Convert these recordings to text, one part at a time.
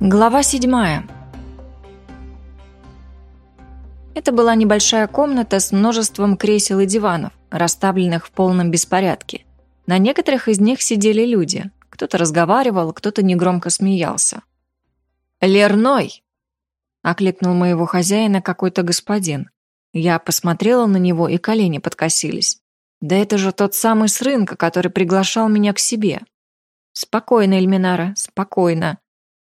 Глава седьмая. Это была небольшая комната с множеством кресел и диванов, расставленных в полном беспорядке. На некоторых из них сидели люди. Кто-то разговаривал, кто-то негромко смеялся. «Лерной!» — окликнул моего хозяина какой-то господин. Я посмотрела на него, и колени подкосились. Да это же тот самый с рынка, который приглашал меня к себе. Спокойно, Эльминара, спокойно.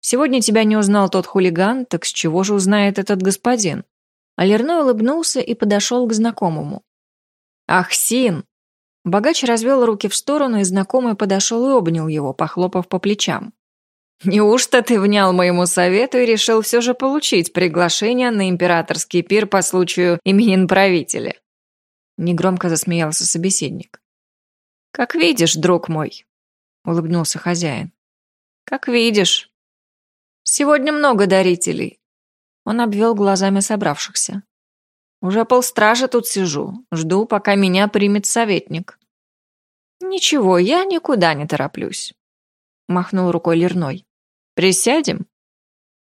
Сегодня тебя не узнал тот хулиган, так с чего же узнает этот господин? Алерной улыбнулся и подошел к знакомому. «Ах, Син!» Богач развел руки в сторону, и знакомый подошел и обнял его, похлопав по плечам. «Неужто ты внял моему совету и решил все же получить приглашение на императорский пир по случаю именин правителя?» Негромко засмеялся собеседник. «Как видишь, друг мой», — улыбнулся хозяин. «Как видишь, Сегодня много дарителей. Он обвел глазами собравшихся. Уже полстража тут сижу, жду, пока меня примет советник. Ничего, я никуда не тороплюсь. Махнул рукой Лерной. Присядем?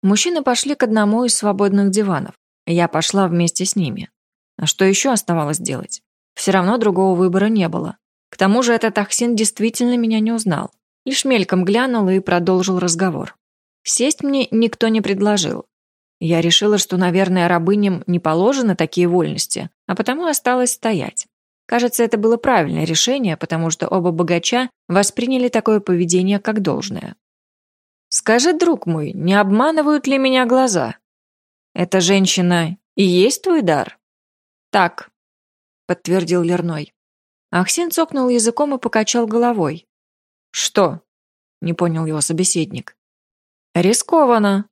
Мужчины пошли к одному из свободных диванов. Я пошла вместе с ними. А что еще оставалось делать? Все равно другого выбора не было. К тому же этот Ахсин действительно меня не узнал. Лишь мельком глянул и продолжил разговор. Сесть мне никто не предложил. Я решила, что, наверное, рабыням не положены такие вольности, а потому осталась стоять. Кажется, это было правильное решение, потому что оба богача восприняли такое поведение как должное. «Скажи, друг мой, не обманывают ли меня глаза? Эта женщина и есть твой дар?» «Так», — подтвердил Лерной. Ахсин цокнул языком и покачал головой. «Что?» — не понял его собеседник. «Рискованно».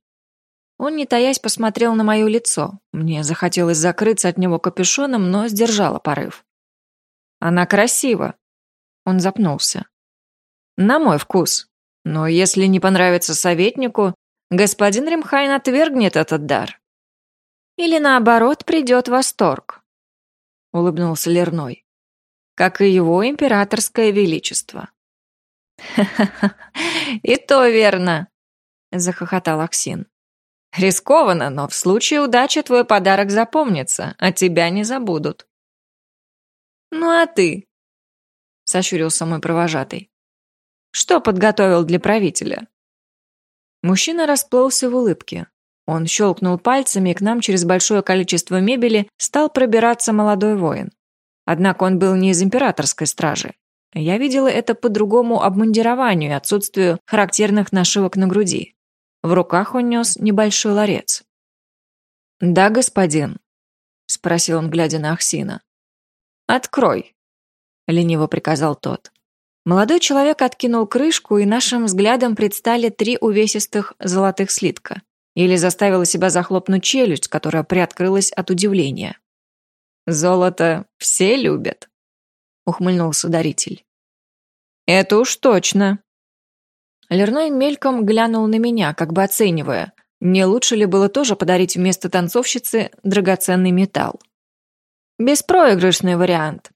Он, не таясь, посмотрел на мое лицо. Мне захотелось закрыться от него капюшоном, но сдержала порыв. «Она красива». Он запнулся. «На мой вкус. Но если не понравится советнику, господин Римхайн отвергнет этот дар. Или наоборот, придет восторг», — улыбнулся Лерной. «Как и его императорское величество». «Ха-ха-ха, и то верно», захохотал Аксин. Рискованно, но в случае удачи твой подарок запомнится, а тебя не забудут. Ну а ты? Сощурился мой провожатый. Что подготовил для правителя? Мужчина расплылся в улыбке. Он щелкнул пальцами, и к нам через большое количество мебели стал пробираться молодой воин. Однако он был не из императорской стражи. Я видела это по другому обмундированию и отсутствию характерных нашивок на груди. В руках он нес небольшой ларец. «Да, господин», — спросил он, глядя на Ахсина. «Открой», — лениво приказал тот. Молодой человек откинул крышку, и нашим взглядом предстали три увесистых золотых слитка. Или заставила себя захлопнуть челюсть, которая приоткрылась от удивления. «Золото все любят», — ухмыльнулся даритель. «Это уж точно», Лерной мельком глянул на меня, как бы оценивая, не лучше ли было тоже подарить вместо танцовщицы драгоценный металл. Беспроигрышный вариант.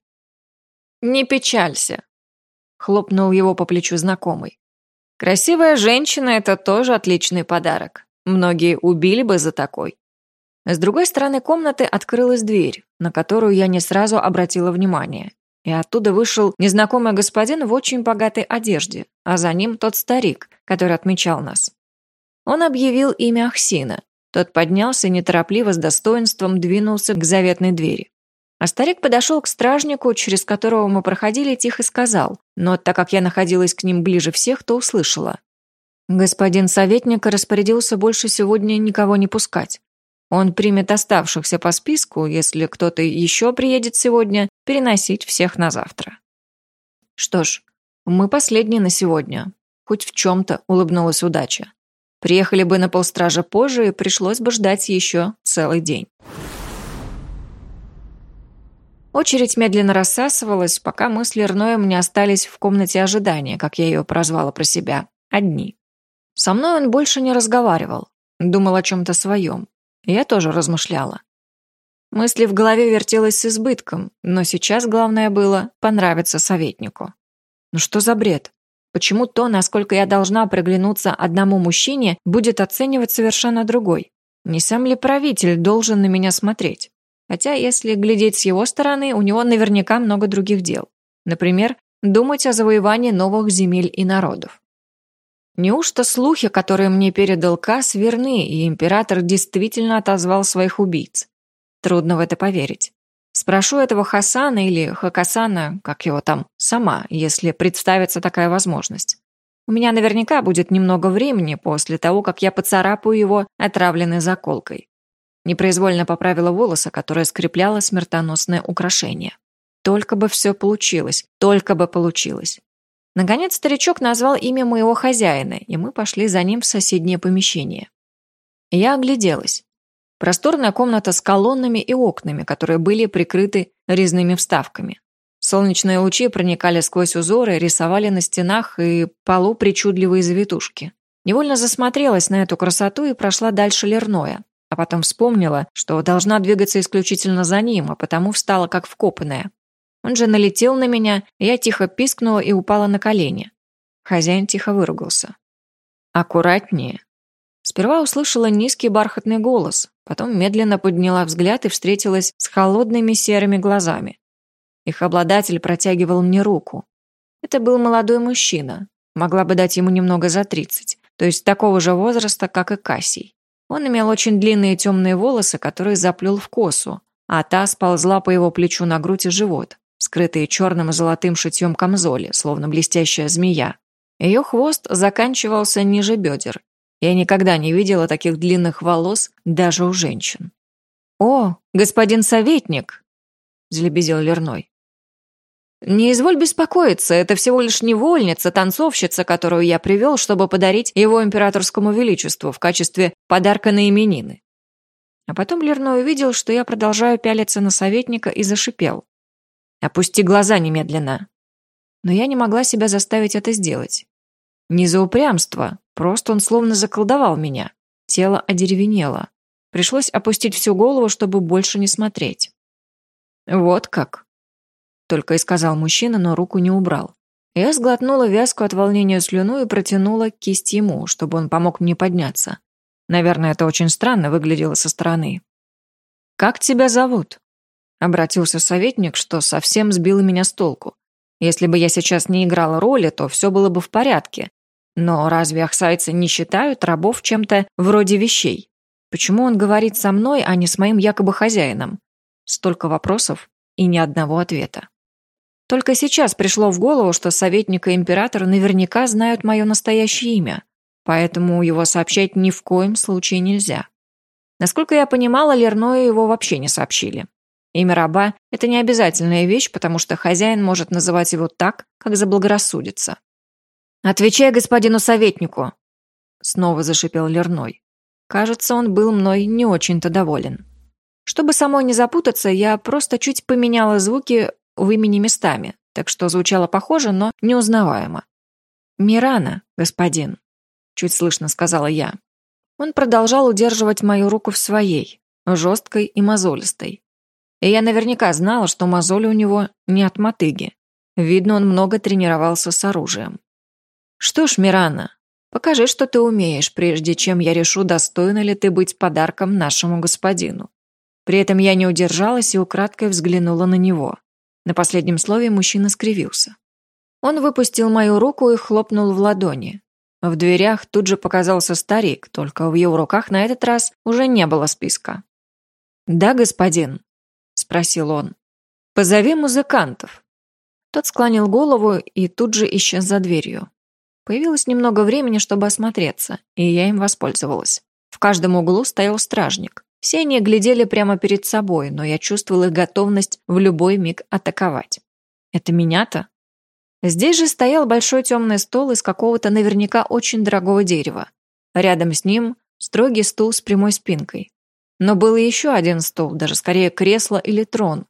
«Не печалься», — хлопнул его по плечу знакомый. «Красивая женщина — это тоже отличный подарок. Многие убили бы за такой». С другой стороны комнаты открылась дверь, на которую я не сразу обратила внимание и оттуда вышел незнакомый господин в очень богатой одежде, а за ним тот старик, который отмечал нас. Он объявил имя Ахсина. Тот поднялся и неторопливо с достоинством двинулся к заветной двери. А старик подошел к стражнику, через которого мы проходили, тихо сказал, но так как я находилась к ним ближе всех, то услышала. Господин советник распорядился больше сегодня никого не пускать. Он примет оставшихся по списку, если кто-то еще приедет сегодня, переносить всех на завтра. Что ж, мы последние на сегодня. Хоть в чем-то улыбнулась удача. Приехали бы на полстража позже, и пришлось бы ждать еще целый день. Очередь медленно рассасывалась, пока мы с Лерноем не остались в комнате ожидания, как я ее прозвала про себя, одни. Со мной он больше не разговаривал, думал о чем-то своем. Я тоже размышляла. Мысли в голове вертелось с избытком, но сейчас главное было понравиться советнику. Ну что за бред? Почему то, насколько я должна приглянуться одному мужчине, будет оценивать совершенно другой? Не сам ли правитель должен на меня смотреть? Хотя, если глядеть с его стороны, у него наверняка много других дел. Например, думать о завоевании новых земель и народов. Неужто слухи, которые мне передал Кас, верны, и император действительно отозвал своих убийц? Трудно в это поверить. Спрошу этого Хасана или Хакасана, как его там, сама, если представится такая возможность. У меня наверняка будет немного времени после того, как я поцарапаю его отравленной заколкой. Непроизвольно поправила волосы, которое скрепляло смертоносное украшение. Только бы все получилось, только бы получилось. Наконец старичок назвал имя моего хозяина, и мы пошли за ним в соседнее помещение. Я огляделась. Просторная комната с колоннами и окнами, которые были прикрыты резными вставками. Солнечные лучи проникали сквозь узоры, рисовали на стенах и полу причудливые завитушки. Невольно засмотрелась на эту красоту и прошла дальше Лерноя, а потом вспомнила, что должна двигаться исключительно за ним, а потому встала как вкопанная. Он же налетел на меня, я тихо пискнула и упала на колени. Хозяин тихо выругался. «Аккуратнее». Сперва услышала низкий бархатный голос, потом медленно подняла взгляд и встретилась с холодными серыми глазами. Их обладатель протягивал мне руку. Это был молодой мужчина, могла бы дать ему немного за тридцать, то есть такого же возраста, как и Кассий. Он имел очень длинные темные волосы, которые заплел в косу, а та сползла по его плечу на грудь и живот скрытые черным и золотым шитьем камзоли, словно блестящая змея. Ее хвост заканчивался ниже бедер. Я никогда не видела таких длинных волос даже у женщин. «О, господин советник!» – залебезил Лерной. «Не изволь беспокоиться, это всего лишь невольница, танцовщица, которую я привел, чтобы подарить его императорскому величеству в качестве подарка на именины». А потом Лерной увидел, что я продолжаю пялиться на советника и зашипел. Опусти глаза немедленно. Но я не могла себя заставить это сделать. Не за упрямство, просто он словно заколдовал меня. Тело одеревенело. Пришлось опустить всю голову, чтобы больше не смотреть. «Вот как», — только и сказал мужчина, но руку не убрал. Я сглотнула вязку от волнения слюну и протянула кисть ему, чтобы он помог мне подняться. Наверное, это очень странно выглядело со стороны. «Как тебя зовут?» Обратился советник, что совсем сбило меня с толку. Если бы я сейчас не играла роли, то все было бы в порядке. Но разве ахсайцы не считают рабов чем-то вроде вещей? Почему он говорит со мной, а не с моим якобы хозяином? Столько вопросов и ни одного ответа. Только сейчас пришло в голову, что советник и император наверняка знают мое настоящее имя, поэтому его сообщать ни в коем случае нельзя. Насколько я понимала, Лерною его вообще не сообщили. Имя раба – это не обязательная вещь, потому что хозяин может называть его так, как заблагорассудится. «Отвечай господину советнику!» Снова зашипел Лерной. Кажется, он был мной не очень-то доволен. Чтобы самой не запутаться, я просто чуть поменяла звуки в имени местами, так что звучало похоже, но неузнаваемо. «Мирана, господин», — чуть слышно сказала я. Он продолжал удерживать мою руку в своей, жесткой и мозолистой. И я наверняка знала, что мозоли у него не от мотыги. Видно, он много тренировался с оружием. «Что ж, Мирана, покажи, что ты умеешь, прежде чем я решу, достойна ли ты быть подарком нашему господину». При этом я не удержалась и украдкой взглянула на него. На последнем слове мужчина скривился. Он выпустил мою руку и хлопнул в ладони. В дверях тут же показался старик, только в его руках на этот раз уже не было списка. «Да, господин», спросил он. «Позови музыкантов». Тот склонил голову и тут же исчез за дверью. Появилось немного времени, чтобы осмотреться, и я им воспользовалась. В каждом углу стоял стражник. Все они глядели прямо перед собой, но я чувствовала их готовность в любой миг атаковать. Это меня-то? Здесь же стоял большой темный стол из какого-то наверняка очень дорогого дерева. Рядом с ним строгий стул с прямой спинкой. Но был еще один стол, даже скорее кресло или трон.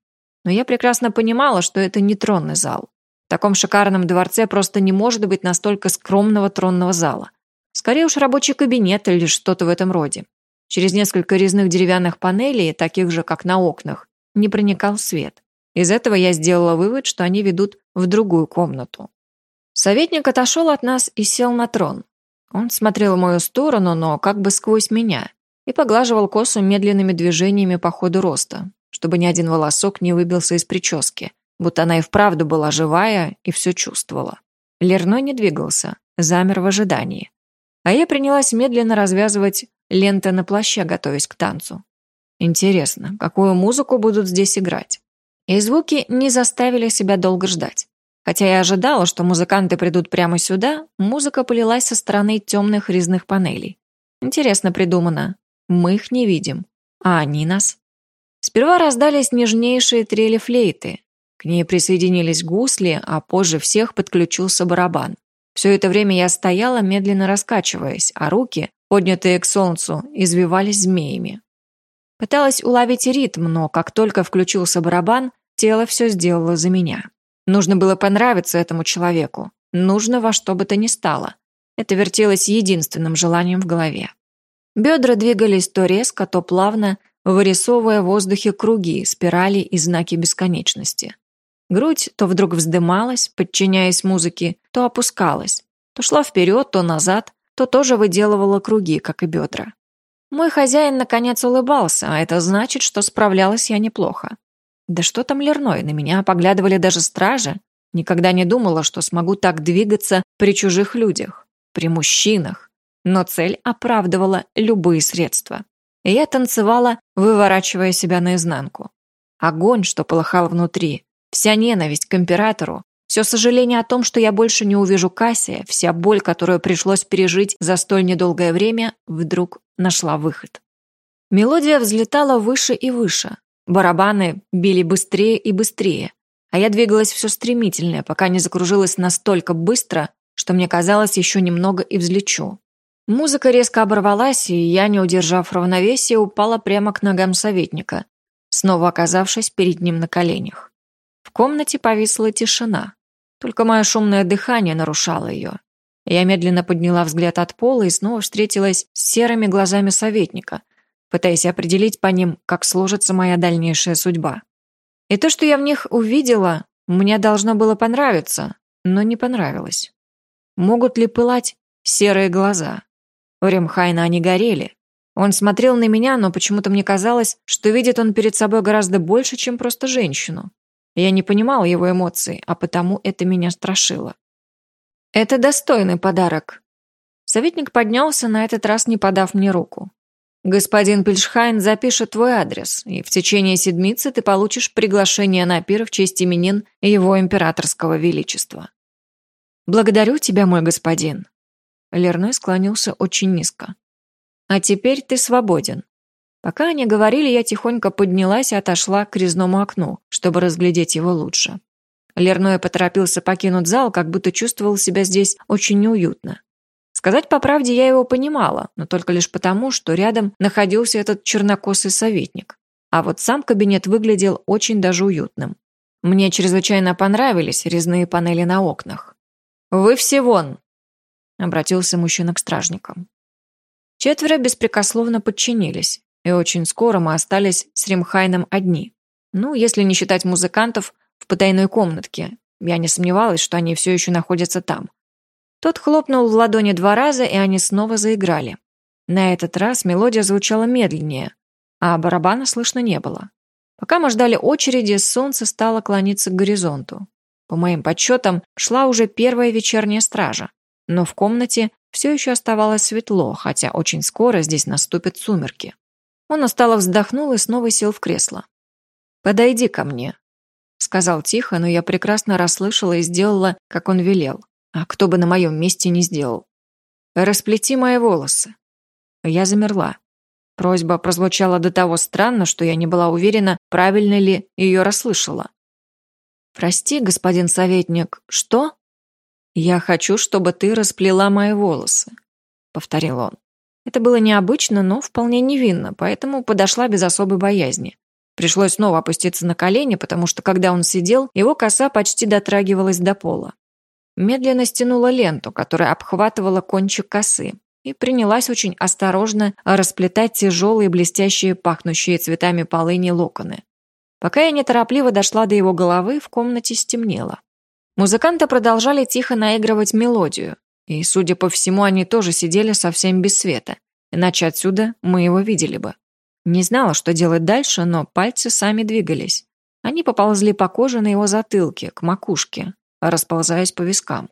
Но я прекрасно понимала, что это не тронный зал. В таком шикарном дворце просто не может быть настолько скромного тронного зала. Скорее уж рабочий кабинет или что-то в этом роде. Через несколько резных деревянных панелей, таких же, как на окнах, не проникал свет. Из этого я сделала вывод, что они ведут в другую комнату. Советник отошел от нас и сел на трон. Он смотрел в мою сторону, но как бы сквозь меня, и поглаживал косу медленными движениями по ходу роста, чтобы ни один волосок не выбился из прически, будто она и вправду была живая и все чувствовала. Лерной не двигался, замер в ожидании. А я принялась медленно развязывать ленты на плаще, готовясь к танцу. Интересно, какую музыку будут здесь играть? И звуки не заставили себя долго ждать. Хотя я ожидала, что музыканты придут прямо сюда, музыка полилась со стороны темных резных панелей. Интересно придумано. Мы их не видим, а они нас. Сперва раздались нежнейшие трели флейты. К ней присоединились гусли, а позже всех подключился барабан. Все это время я стояла, медленно раскачиваясь, а руки, поднятые к солнцу, извивались змеями. Пыталась уловить ритм, но как только включился барабан, тело все сделало за меня. Нужно было понравиться этому человеку. Нужно во что бы то ни стало. Это вертелось единственным желанием в голове. Бедра двигались то резко, то плавно, вырисовывая в воздухе круги, спирали и знаки бесконечности. Грудь то вдруг вздымалась, подчиняясь музыке, то опускалась, то шла вперед, то назад, то тоже выделывала круги, как и бедра. Мой хозяин наконец улыбался, а это значит, что справлялась я неплохо. Да что там Лерной, на меня поглядывали даже стражи. Никогда не думала, что смогу так двигаться при чужих людях, при мужчинах. Но цель оправдывала любые средства. И я танцевала, выворачивая себя наизнанку. Огонь, что полыхал внутри, вся ненависть к императору, все сожаление о том, что я больше не увижу Кассия, вся боль, которую пришлось пережить за столь недолгое время, вдруг нашла выход. Мелодия взлетала выше и выше, Барабаны били быстрее и быстрее, а я двигалась все стремительнее, пока не закружилась настолько быстро, что мне казалось еще немного и взлечу. Музыка резко оборвалась, и я, не удержав равновесия, упала прямо к ногам советника, снова оказавшись перед ним на коленях. Комнате повисла тишина. Только мое шумное дыхание нарушало ее. Я медленно подняла взгляд от пола и снова встретилась с серыми глазами советника, пытаясь определить по ним, как сложится моя дальнейшая судьба. И то, что я в них увидела, мне должно было понравиться, но не понравилось. Могут ли пылать серые глаза? У Ремхайна они горели. Он смотрел на меня, но почему-то мне казалось, что видит он перед собой гораздо больше, чем просто женщину. Я не понимала его эмоций, а потому это меня страшило. «Это достойный подарок». Советник поднялся, на этот раз не подав мне руку. Господин Пельшхайн запишет твой адрес, и в течение седмицы ты получишь приглашение на пир в честь именин его императорского величества. Благодарю тебя, мой господин. Лерной склонился очень низко. А теперь ты свободен. Пока они говорили, я тихонько поднялась и отошла к резному окну, чтобы разглядеть его лучше. Лерной поторопился покинуть зал, как будто чувствовал себя здесь очень неуютно. Сказать по правде, я его понимала, но только лишь потому, что рядом находился этот чернокосый советник. А вот сам кабинет выглядел очень даже уютным. Мне чрезвычайно понравились резные панели на окнах. «Вы все вон!» — обратился мужчина к стражникам. Четверо беспрекословно подчинились, и очень скоро мы остались с Римхайном одни. Ну, если не считать музыкантов в потайной комнатке. Я не сомневалась, что они все еще находятся там. Тот хлопнул в ладони два раза, и они снова заиграли. На этот раз мелодия звучала медленнее, а барабана слышно не было. Пока мы ждали очереди, солнце стало клониться к горизонту. По моим подсчетам, шла уже первая вечерняя стража, но в комнате все еще оставалось светло, хотя очень скоро здесь наступят сумерки. Он устало вздохнул и снова сел в кресло. «Подойди ко мне», — сказал тихо, но я прекрасно расслышала и сделала, как он велел. А кто бы на моем месте не сделал. «Расплети мои волосы». Я замерла. Просьба прозвучала до того странно, что я не была уверена, правильно ли ее расслышала. «Прости, господин советник, что?» «Я хочу, чтобы ты расплела мои волосы», — повторил он. Это было необычно, но вполне невинно, поэтому подошла без особой боязни. Пришлось снова опуститься на колени, потому что, когда он сидел, его коса почти дотрагивалась до пола медленно стянула ленту, которая обхватывала кончик косы, и принялась очень осторожно расплетать тяжелые, блестящие, пахнущие цветами полыни локоны. Пока я неторопливо дошла до его головы, в комнате стемнело. Музыканты продолжали тихо наигрывать мелодию, и, судя по всему, они тоже сидели совсем без света, иначе отсюда мы его видели бы. Не знала, что делать дальше, но пальцы сами двигались. Они поползли по коже на его затылке, к макушке, расползаясь по вискам.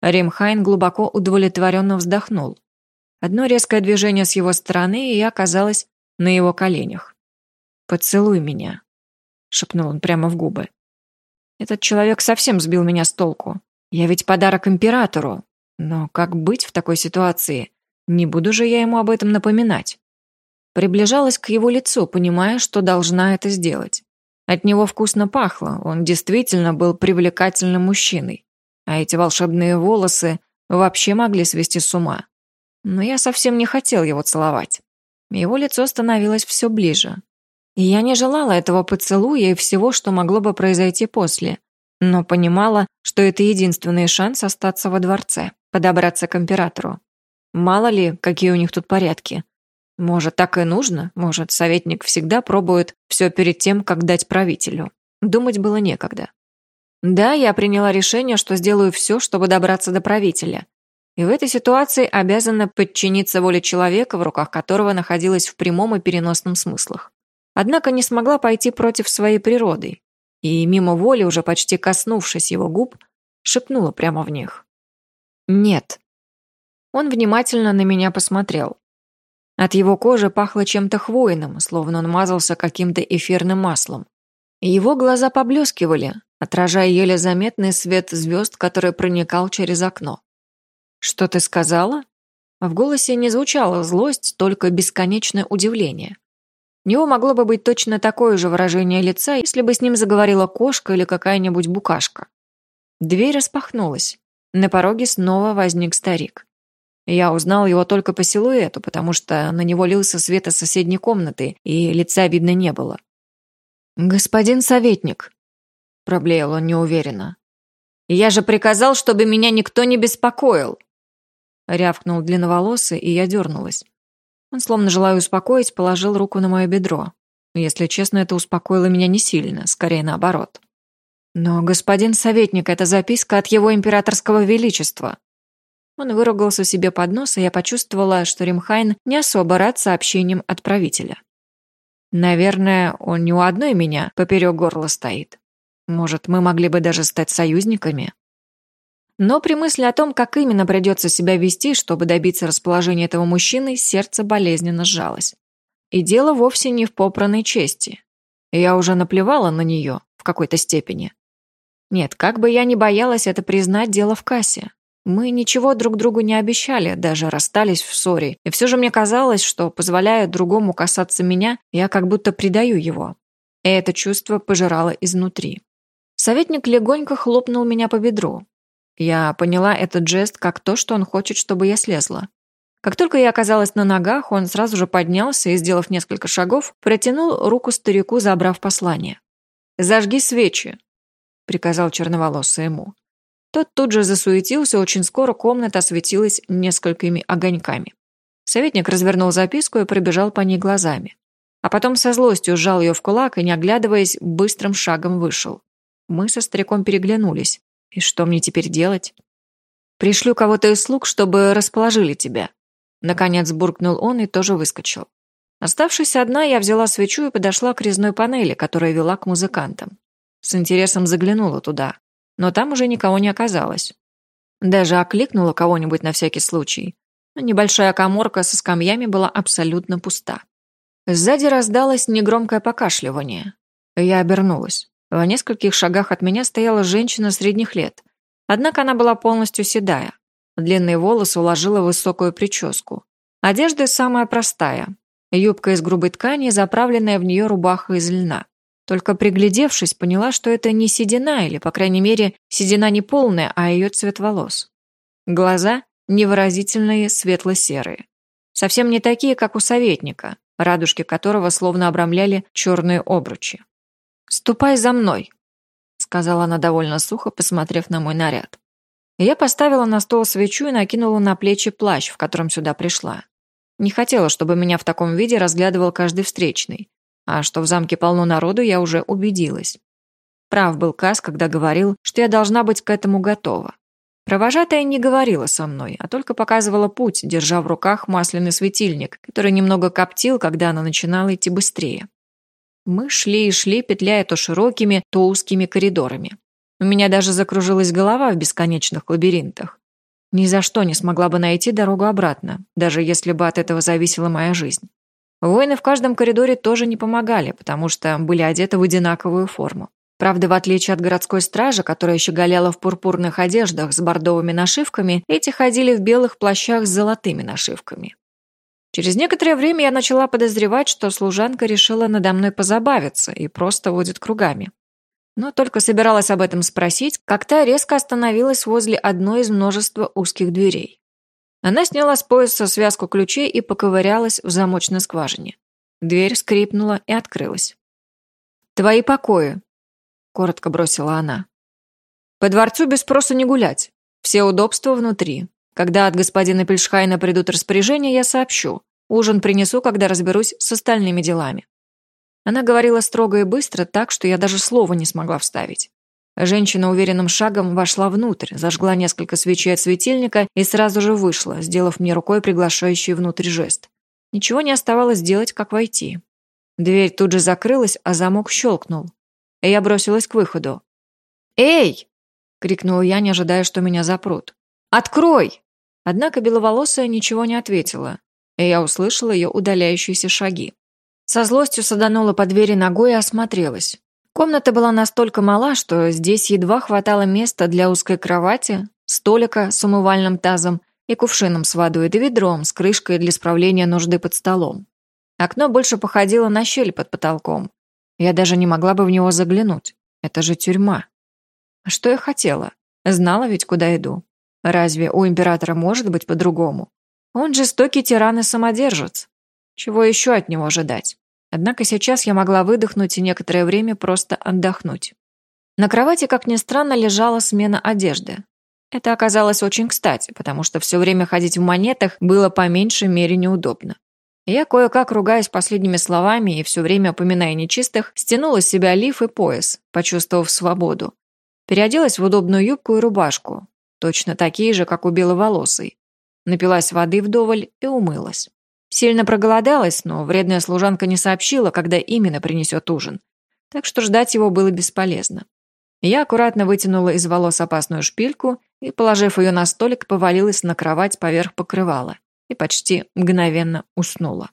Римхайн глубоко удовлетворенно вздохнул. Одно резкое движение с его стороны, и я оказалась на его коленях. «Поцелуй меня», — шепнул он прямо в губы. Этот человек совсем сбил меня с толку. Я ведь подарок императору. Но как быть в такой ситуации? Не буду же я ему об этом напоминать. Приближалась к его лицу, понимая, что должна это сделать. От него вкусно пахло, он действительно был привлекательным мужчиной. А эти волшебные волосы вообще могли свести с ума. Но я совсем не хотел его целовать. Его лицо становилось все ближе. И я не желала этого поцелуя и всего, что могло бы произойти после, но понимала, что это единственный шанс остаться во дворце, подобраться к императору. Мало ли, какие у них тут порядки. Может, так и нужно? Может, советник всегда пробует все перед тем, как дать правителю? Думать было некогда. Да, я приняла решение, что сделаю все, чтобы добраться до правителя. И в этой ситуации обязана подчиниться воле человека, в руках которого находилась в прямом и переносном смыслах. Однако не смогла пойти против своей природы, и мимо воли, уже почти коснувшись его губ, шепнула прямо в них. «Нет». Он внимательно на меня посмотрел. От его кожи пахло чем-то хвойным, словно он мазался каким-то эфирным маслом. Его глаза поблескивали, отражая еле заметный свет звезд, который проникал через окно. «Что ты сказала?» В голосе не звучала злость, только бесконечное удивление. У него могло бы быть точно такое же выражение лица, если бы с ним заговорила кошка или какая-нибудь букашка. Дверь распахнулась. На пороге снова возник старик. Я узнал его только по силуэту, потому что на него лился свет из соседней комнаты, и лица видно не было. «Господин советник», — проблеял он неуверенно. «Я же приказал, чтобы меня никто не беспокоил!» Рявкнул длинноволосый, и я дернулась. Он, словно желая успокоить, положил руку на мое бедро. Если честно, это успокоило меня не сильно, скорее наоборот. «Но, господин советник, это записка от его императорского величества», он выругался себе под нос, и я почувствовала, что Римхайн не особо рад сообщением отправителя. Наверное, он не у одной меня поперек горла стоит. Может, мы могли бы даже стать союзниками? Но при мысли о том, как именно придется себя вести, чтобы добиться расположения этого мужчины, сердце болезненно сжалось. И дело вовсе не в попранной чести. Я уже наплевала на нее в какой-то степени. Нет, как бы я ни боялась это признать, дело в кассе. Мы ничего друг другу не обещали, даже расстались в ссоре, и все же мне казалось, что, позволяя другому касаться меня, я как будто предаю его. И это чувство пожирало изнутри. Советник легонько хлопнул меня по бедру. Я поняла этот жест как то, что он хочет, чтобы я слезла. Как только я оказалась на ногах, он сразу же поднялся и, сделав несколько шагов, протянул руку старику, забрав послание. «Зажги свечи», — приказал черноволосый ему. Тот тут же засуетился, очень скоро комната осветилась несколькими огоньками. Советник развернул записку и пробежал по ней глазами. А потом со злостью сжал ее в кулак и, не оглядываясь, быстрым шагом вышел. Мы со стариком переглянулись. И что мне теперь делать? «Пришлю кого-то из слуг, чтобы расположили тебя». Наконец буркнул он и тоже выскочил. Оставшись одна, я взяла свечу и подошла к резной панели, которая вела к музыкантам. С интересом заглянула туда но там уже никого не оказалось. Даже окликнула кого-нибудь на всякий случай. Небольшая коморка со скамьями была абсолютно пуста. Сзади раздалось негромкое покашливание. Я обернулась. В нескольких шагах от меня стояла женщина средних лет. Однако она была полностью седая. Длинные волосы уложила в высокую прическу. Одежда самая простая. Юбка из грубой ткани, заправленная в нее рубаха из льна. Только приглядевшись, поняла, что это не седина, или, по крайней мере, седина не полная, а ее цвет волос. Глаза невыразительные светло-серые. Совсем не такие, как у советника, радужки которого словно обрамляли черные обручи. «Ступай за мной», — сказала она довольно сухо, посмотрев на мой наряд. Я поставила на стол свечу и накинула на плечи плащ, в котором сюда пришла. Не хотела, чтобы меня в таком виде разглядывал каждый встречный. А что в замке полно народу, я уже убедилась. Прав был Кас, когда говорил, что я должна быть к этому готова. Провожатая не говорила со мной, а только показывала путь, держа в руках масляный светильник, который немного коптил, когда она начинала идти быстрее. Мы шли и шли, петляя то широкими, то узкими коридорами. У меня даже закружилась голова в бесконечных лабиринтах. Ни за что не смогла бы найти дорогу обратно, даже если бы от этого зависела моя жизнь. Воины в каждом коридоре тоже не помогали, потому что были одеты в одинаковую форму. Правда, в отличие от городской стражи, которая щеголяла в пурпурных одеждах с бордовыми нашивками, эти ходили в белых плащах с золотыми нашивками. Через некоторое время я начала подозревать, что служанка решила надо мной позабавиться и просто водит кругами. Но только собиралась об этом спросить, как та резко остановилась возле одной из множества узких дверей. Она сняла с пояса связку ключей и поковырялась в замочной скважине. Дверь скрипнула и открылась. «Твои покои», — коротко бросила она. «По дворцу без спроса не гулять. Все удобства внутри. Когда от господина Пельшхайна придут распоряжения, я сообщу. Ужин принесу, когда разберусь с остальными делами». Она говорила строго и быстро, так, что я даже слова не смогла вставить. Женщина уверенным шагом вошла внутрь, зажгла несколько свечей от светильника и сразу же вышла, сделав мне рукой приглашающий внутрь жест. Ничего не оставалось делать, как войти. Дверь тут же закрылась, а замок щелкнул и я бросилась к выходу. «Эй!» — крикнула я, не ожидая, что меня запрут. «Открой!» Однако беловолосая ничего не ответила, и я услышала ее удаляющиеся шаги. Со злостью саданула по двери ногой и осмотрелась. Комната была настолько мала, что здесь едва хватало места для узкой кровати, столика с умывальным тазом и кувшином с водой, да ведром с крышкой для справления нужды под столом. Окно больше походило на щель под потолком, я даже не могла бы в него заглянуть. Это же тюрьма. А что я хотела? Знала ведь, куда иду. Разве у императора может быть по-другому? Он жестокий тиран и самодержец. Чего еще от него ожидать? Однако сейчас я могла выдохнуть и некоторое время просто отдохнуть. На кровати, как ни странно, лежала смена одежды. Это оказалось очень кстати, потому что все время ходить в монетах было по меньшей мере неудобно. Я, кое-как ругаясь последними словами и все время упоминая нечистых, стянула с себя лиф и пояс, почувствовав свободу. Переоделась в удобную юбку и рубашку, точно такие же, как у беловолосой. Напилась воды вдоволь и умылась. Сильно проголодалась, но вредная служанка не сообщила, когда именно принесет ужин. Так что ждать его было бесполезно. Я аккуратно вытянула из волос опасную шпильку и, положив ее на столик, повалилась на кровать поверх покрывала и почти мгновенно уснула.